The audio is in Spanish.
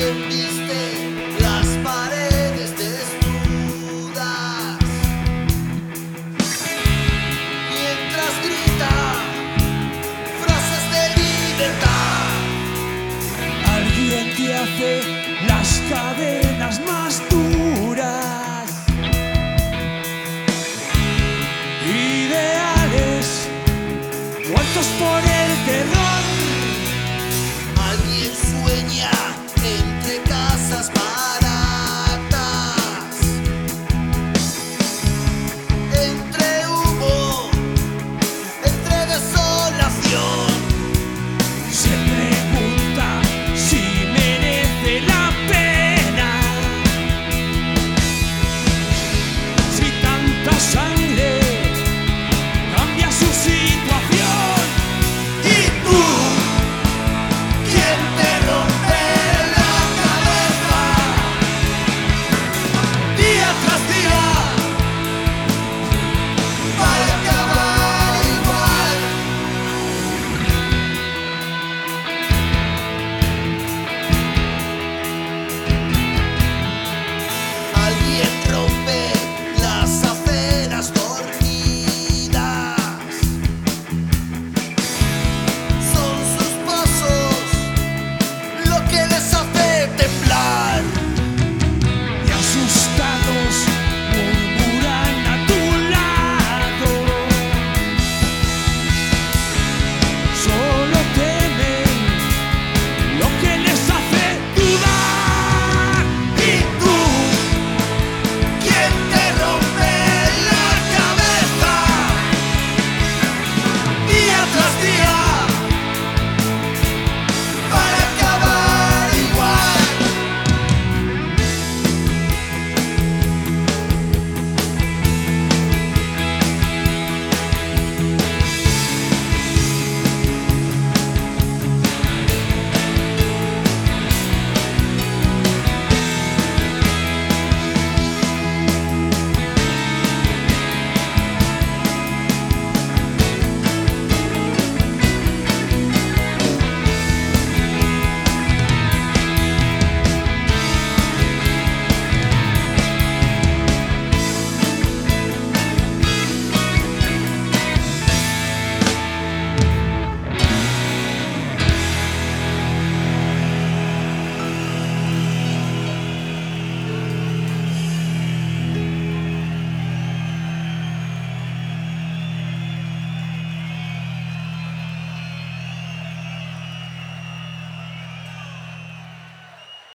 Las paredes desnudas. Mientras grita frases de libertad Ardiente hace las cadenas más duras. Ideales muertos por el terror. your